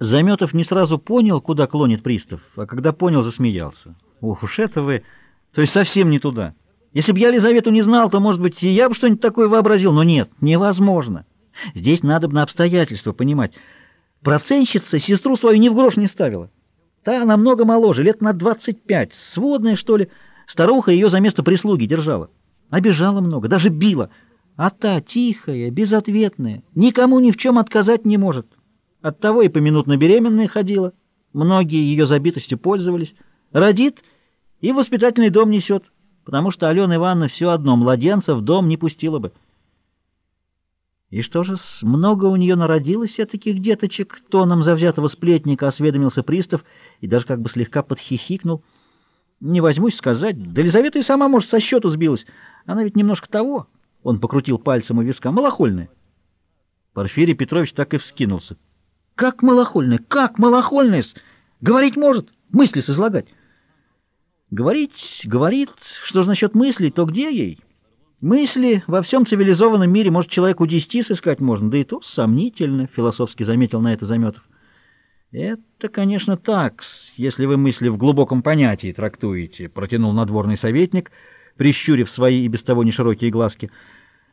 Заметов не сразу понял, куда клонит пристав, а когда понял, засмеялся. Ох уж это вы... То есть совсем не туда. Если бы я Лизавету не знал, то, может быть, и я бы что-нибудь такое вообразил, но нет, невозможно. Здесь надо бы на обстоятельства понимать. Проценщица сестру свою ни в грош не ставила. Та намного моложе, лет на двадцать пять, сводная, что ли. Старуха ее за место прислуги держала. Обижала много, даже била. А та тихая, безответная, никому ни в чем отказать не может. Оттого и поминутно беременная ходила. Многие ее забитостью пользовались. Родит и в воспитательный дом несет, потому что Алена Ивановна все одно младенца в дом не пустила бы. И что же, много у нее народилось таких деточек? Тоном завзятого сплетника осведомился пристав и даже как бы слегка подхихикнул. Не возьмусь сказать, да Лизавета и сама, может, со счету сбилась. Она ведь немножко того. Он покрутил пальцем у виска. Малохольная. Порфирий Петрович так и вскинулся. Как малохольная? Как малохольная? Говорить может, мысли созлагать. Говорить, говорит, что же насчет мыслей, то где ей? Мысли во всем цивилизованном мире, может, человеку десяти сыскать можно, да и то сомнительно, философски заметил на это Заметов. Это, конечно, так, если вы мысли в глубоком понятии трактуете, протянул надворный советник, прищурив свои и без того неширокие глазки.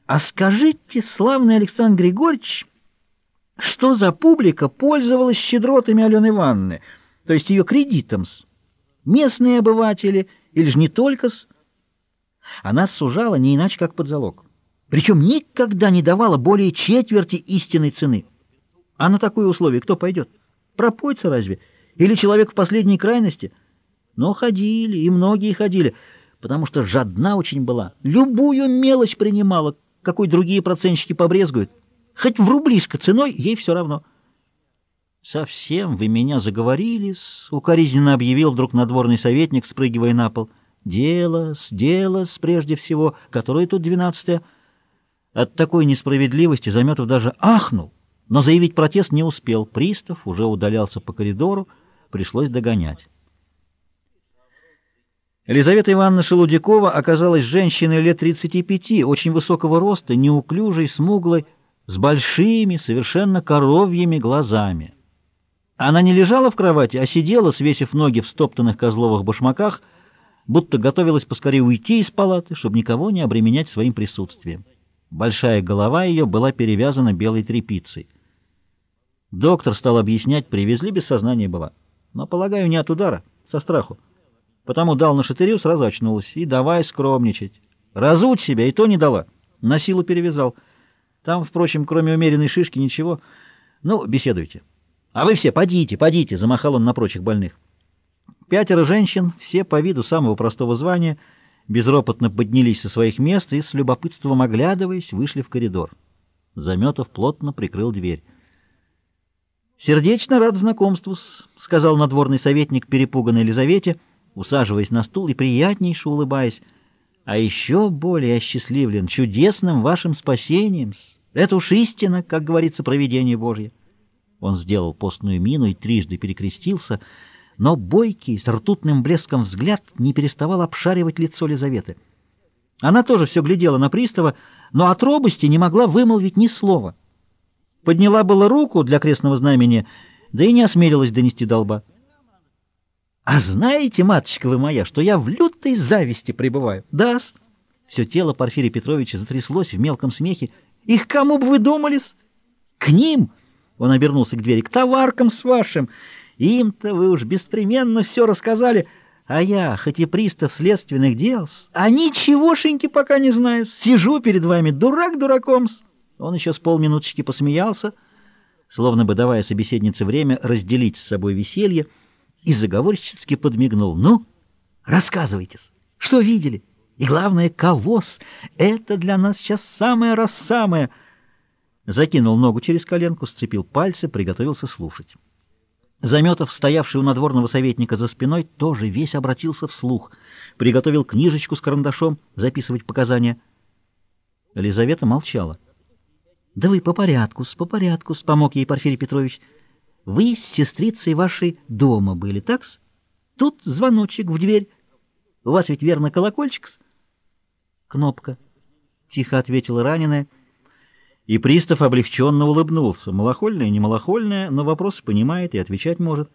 А скажите, славный Александр Григорьевич, что за публика пользовалась щедротами Алены Ивановны, то есть ее кредитом-с? Местные обыватели или же не только-с? Она сужала не иначе, как под залог. Причем никогда не давала более четверти истинной цены. А на такое условие кто пойдет? Пропойца разве? Или человек в последней крайности? Но ходили, и многие ходили, потому что жадна очень была. Любую мелочь принимала, какой другие процентщики побрезгуют. Хоть в рублишко ценой, ей все равно. «Совсем вы меня заговорили — укоризненно объявил вдруг надворный советник, спрыгивая на пол. «Дело, с дело, с прежде всего, которое тут двенадцатое». От такой несправедливости Заметов даже ахнул, но заявить протест не успел. Пристав уже удалялся по коридору, пришлось догонять. Елизавета Ивановна Шелудякова оказалась женщиной лет 35, очень высокого роста, неуклюжей, смуглой, с большими, совершенно коровьими глазами. Она не лежала в кровати, а сидела, свесив ноги в стоптанных козловых башмаках, будто готовилась поскорее уйти из палаты, чтобы никого не обременять своим присутствием. Большая голова ее была перевязана белой тряпицей. Доктор стал объяснять, привезли, без сознания была. Но, полагаю, не от удара, со страху. Потому дал на шатырю, сразу очнулась. И давай скромничать. Разуть себя, и то не дала. На силу перевязал. Там, впрочем, кроме умеренной шишки, ничего. Ну, беседуйте. А вы все, подите, подите, замахал он на прочих больных. Пятеро женщин, все по виду самого простого звания, безропотно поднялись со своих мест и, с любопытством оглядываясь, вышли в коридор. Заметов плотно прикрыл дверь. «Сердечно рад знакомству», — сказал надворный советник перепуганной Елизавете, усаживаясь на стул и приятнейше улыбаясь. «А еще более осчастливлен чудесным вашим спасением. Это уж истина, как говорится, провидение Божье. Он сделал постную мину и трижды перекрестился, но бойкий, с ртутным блеском взгляд не переставал обшаривать лицо Лизаветы. Она тоже все глядела на пристава, но от робости не могла вымолвить ни слова. Подняла было руку для крестного знамения, да и не осмелилась донести долба. «А знаете, маточка вы моя, что я в лютой зависти пребываю?» «Да-с». Все тело Порфирия Петровича затряслось в мелком смехе, их кому бы вы думались? К ним, он обернулся к двери, к товаркам с вашим. Им-то вы уж беспременно все рассказали, а я, хоть и пристав следственных дел, а ничегошеньки пока не знаю. Сижу перед вами, дурак дураком. -с. Он еще с полминуточки посмеялся, словно бы давая собеседнице время разделить с собой веселье, и заговорщицки подмигнул. «Ну, рассказывайтесь, что видели?» И главное, кого-с. Это для нас сейчас самое раз самое. Закинул ногу через коленку, сцепил пальцы, приготовился слушать. Заметов, стоявший у надворного советника за спиной, тоже весь обратился вслух. Приготовил книжечку с карандашом, записывать показания. Елизавета молчала. — Да вы по порядку, с по порядку, помог ей Порфирий Петрович. — Вы с сестрицей вашей дома были, так-с? Тут звоночек в дверь. У вас ведь верно колокольчик-с? Кнопка, — тихо ответила раненая. И пристав облегченно улыбнулся. Малохольная, не малохольная, но вопросы понимает и отвечать может.